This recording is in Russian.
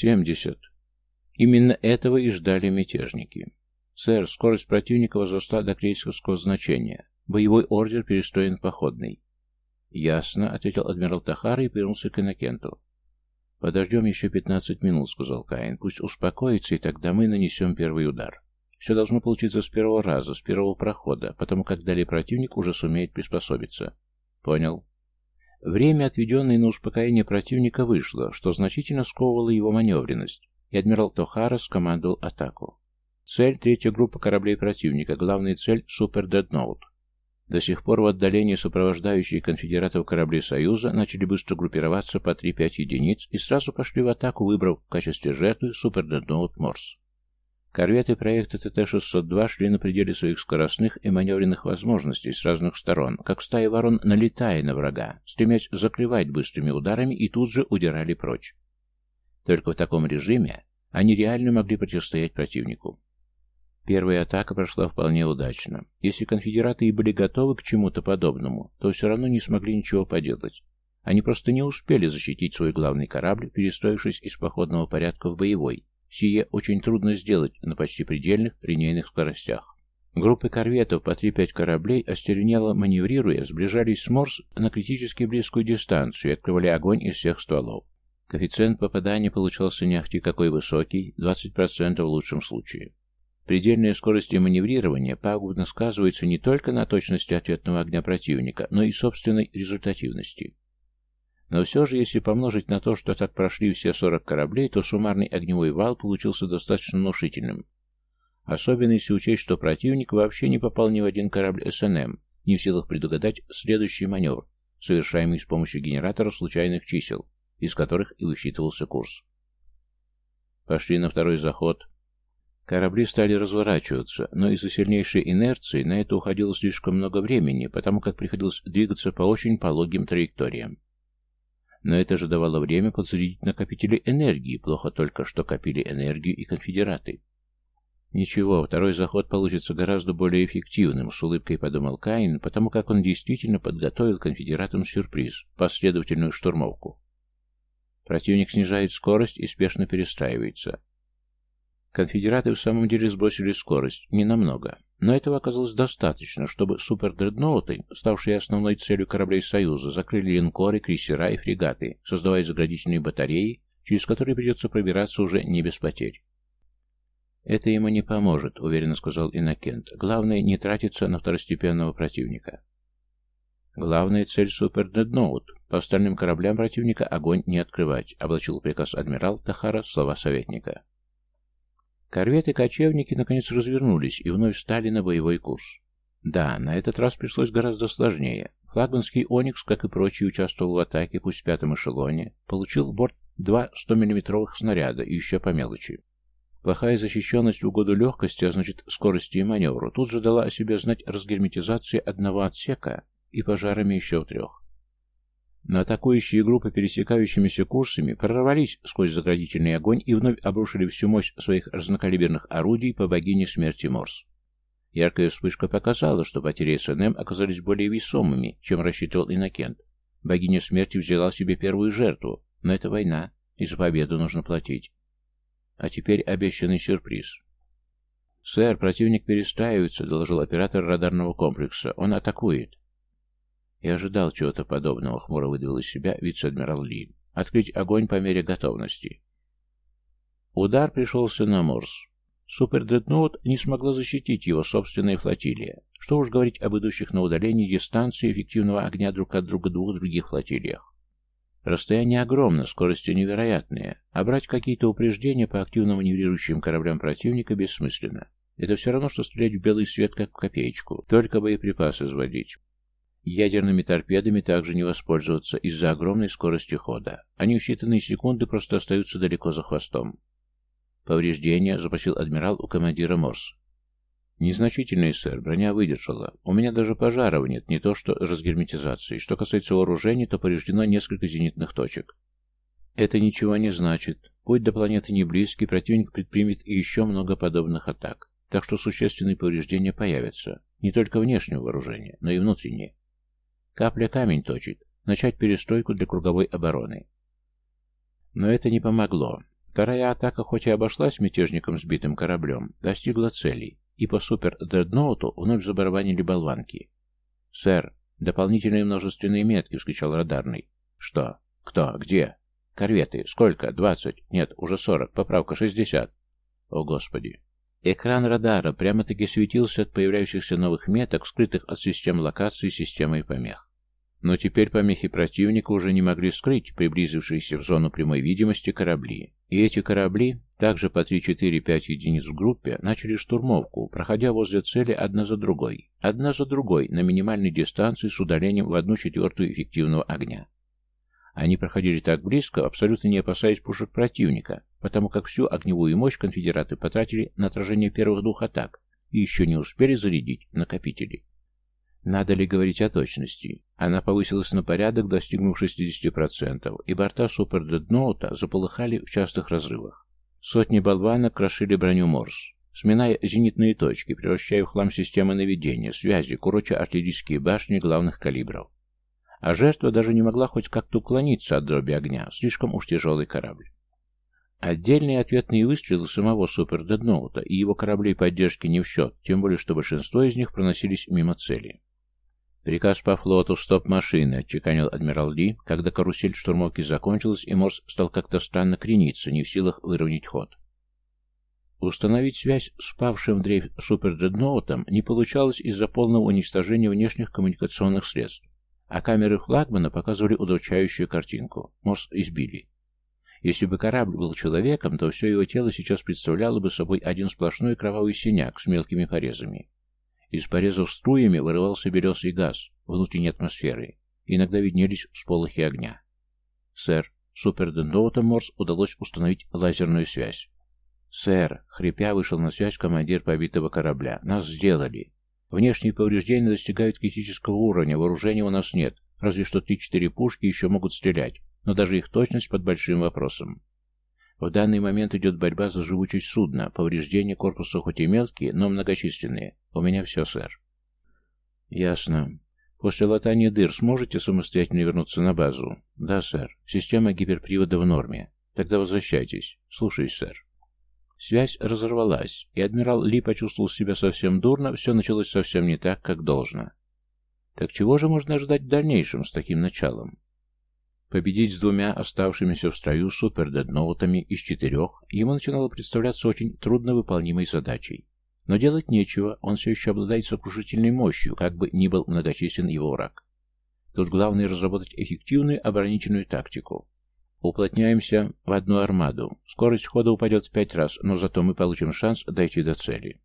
Семьдесят. Именно этого и ждали мятежники. Сэр, скорость противника возросла до крейсерского значения. Боевой ордер перестроен походный. Ясно, ответил адмирал Тахара и повернулся к Иннокенту. «Подождем еще пятнадцать минут», — сказал Каин. «Пусть успокоится, и тогда мы нанесем первый удар. Все должно получиться с первого раза, с первого прохода, потому как далее противник уже сумеет приспособиться». «Понял». Время, отведенное на успокоение противника, вышло, что значительно сковывало его маневренность, и адмирал Тохара скомандовал атаку. Цель — третья группа кораблей противника, главная цель — Супер Дедноут. До сих пор в отдалении сопровождающие конфедератов корабли Союза начали быстро группироваться по 3-5 единиц и сразу пошли в атаку, выбрав в качестве жертвы Супер Дедноут Морс. Корветы проекта ТТ-602 шли на пределе своих скоростных и маневренных возможностей с разных сторон, как стая ворон, налетая на врага, стремясь заклевать быстрыми ударами и тут же удирали прочь. Только в таком режиме они реально могли противостоять противнику. Первая атака прошла вполне удачно. Если конфедераты и были готовы к чему-то подобному, то все равно не смогли ничего поделать. Они просто не успели защитить свой главный корабль, перестроившись из походного порядка в боевой. Сие очень трудно сделать на почти предельных линейных скоростях. Группы корветов по 3-5 кораблей, остервенело маневрируя, сближались с Морс на критически близкую дистанцию и открывали огонь из всех стволов. Коэффициент попадания получался не ахти какой высокий, 20% в лучшем случае. Предельная скорость маневрирования пагубно сказывается не только на точности ответного огня противника, но и собственной результативности. Но все же, если помножить на то, что так прошли все 40 кораблей, то суммарный огневой вал получился достаточно внушительным. Особенно если учесть, что противник вообще не попал ни в один корабль СНМ, не в силах предугадать следующий маневр, совершаемый с помощью генераторов случайных чисел, из которых и высчитывался курс. Пошли на второй заход, Корабли стали разворачиваться, но из-за сильнейшей инерции на это уходило слишком много времени, потому как приходилось двигаться по очень пологим траекториям. Но это же давало время подзарядить накопители энергии, плохо только, что копили энергию и конфедераты. Ничего, второй заход получится гораздо более эффективным, с улыбкой подумал Каин, потому как он действительно подготовил конфедератам сюрприз, последовательную штурмовку. Противник снижает скорость и спешно перестраивается. Конфедераты в самом деле сбросили скорость, не намного, но этого оказалось достаточно, чтобы супердредноуты, ставшие основной целью кораблей Союза, закрыли линкоры, крейсера и фрегаты, создавая заградительные батареи, через которые придется пробираться уже не без потерь. «Это ему не поможет», — уверенно сказал Иннокент. «Главное, не тратиться на второстепенного противника». «Главная цель супердредноут. По остальным кораблям противника огонь не открывать», — облачил приказ адмирал Тахара слова советника. Корветы-кочевники наконец развернулись и вновь стали на боевой курс. Да, на этот раз пришлось гораздо сложнее. Флагманский «Оникс», как и прочие, участвовал в атаке, пусть в пятом эшелоне, получил в борт два 100-мм снаряда и еще по мелочи. Плохая защищенность в угоду легкости, а значит скорости и маневру, тут же дала о себе знать разгерметизация одного отсека и пожарами еще в трех. Но атакующие группы пересекающимися курсами прорвались сквозь заградительный огонь и вновь обрушили всю мощь своих разнокалиберных орудий по богине смерти Морс. Яркая вспышка показала, что потери СНМ оказались более весомыми, чем рассчитывал Иннокент. Богиня смерти взяла себе первую жертву, но это война, и за победу нужно платить. А теперь обещанный сюрприз. «Сэр, противник перестраивается», — доложил оператор радарного комплекса. «Он атакует». Я ожидал чего-то подобного, хмуро выдавил из себя вице-адмирал Ли. Открыть огонь по мере готовности. Удар пришелся на Морс. Супердредноут не смогла защитить его собственная флотилия. Что уж говорить об идущих на удалении дистанции эффективного огня друг от друга двух других флотилиях. Расстояние огромно, скорости невероятные, а брать какие-то упреждения по активно маневрирующим кораблям противника бессмысленно. Это все равно, что стрелять в белый свет, как в копеечку, только боеприпасы изводить. Ядерными торпедами также не воспользоваться из-за огромной скорости хода. Они в считанные секунды просто остаются далеко за хвостом. Повреждения запросил адмирал у командира Морс. Незначительные, сэр, броня выдержала. У меня даже пожаров нет, не то что разгерметизации. Что касается вооружений, то повреждено несколько зенитных точек. Это ничего не значит. Путь до планеты не близкий, противник предпримет еще много подобных атак. Так что существенные повреждения появятся. Не только внешнего вооружения, но и внутренние. Капля камень точит. Начать перестройку для круговой обороны. Но это не помогло. Вторая атака, хоть и обошлась мятежником сбитым кораблем, достигла целей, и по супер-дредноуту вновь забарабанили болванки. «Сэр, дополнительные множественные метки!» — вскричал радарный. «Что? Кто? Где?» «Корветы. Сколько? Двадцать? Нет, уже сорок. Поправка шестьдесят». «О, Господи!» Экран радара прямо-таки светился от появляющихся новых меток, скрытых от систем локации системой помех. Но теперь помехи противника уже не могли скрыть приблизившиеся в зону прямой видимости корабли. И эти корабли, также по 3-4-5 единиц в группе, начали штурмовку, проходя возле цели одна за другой, одна за другой на минимальной дистанции с удалением в одну четвертую эффективного огня. Они проходили так близко, абсолютно не опасаясь пушек противника, потому как всю огневую мощь конфедераты потратили на отражение первых двух атак и еще не успели зарядить накопители. Надо ли говорить о точности? Она повысилась на порядок, достигнув 60%, и борта супердедноута заполыхали в частых разрывах. Сотни болванок крошили броню Морс, сминая зенитные точки, превращая в хлам системы наведения, связи, куроча артиллерийские башни главных калибров. А жертва даже не могла хоть как-то уклониться от дроби огня, слишком уж тяжелый корабль. Отдельные ответные выстрелы самого супердедноута и его кораблей поддержки не в счет, тем более что большинство из них проносились мимо цели. «Приказ по флоту, стоп машины», — отчеканил адмирал Ли, когда карусель штурмовки закончилась, и Морс стал как-то странно крениться, не в силах выровнять ход. Установить связь с павшим в дрейф супердредноутом не получалось из-за полного уничтожения внешних коммуникационных средств, а камеры флагмана показывали удручающую картинку. Морс избили. Если бы корабль был человеком, то все его тело сейчас представляло бы собой один сплошной кровавый синяк с мелкими порезами. Из порезов струями вырывался белесый газ внутренней атмосферы. Иногда виднелись всполохи огня. «Сэр, супердендоутом Морс удалось установить лазерную связь». «Сэр», — хрипя вышел на связь командир побитого корабля, — «нас сделали. Внешние повреждения достигают критического уровня, вооружения у нас нет, разве что три-четыре пушки еще могут стрелять, но даже их точность под большим вопросом. В данный момент идет борьба за живучесть судна. Повреждения корпуса хоть и мелкие, но многочисленные. У меня все, сэр. Ясно. После латания дыр сможете самостоятельно вернуться на базу? Да, сэр. Система гиперпривода в норме. Тогда возвращайтесь. Слушаюсь, сэр. Связь разорвалась, и адмирал Ли почувствовал себя совсем дурно, все началось совсем не так, как должно. Так чего же можно ожидать в дальнейшем с таким началом? Победить с двумя оставшимися в строю супердедноутами из четырех ему начинало представляться очень трудновыполнимой задачей. Но делать нечего, он все еще обладает сокрушительной мощью, как бы ни был многочислен его враг. Тут главное разработать эффективную оборонительную тактику. Уплотняемся в одну армаду. Скорость хода упадет в пять раз, но зато мы получим шанс дойти до цели.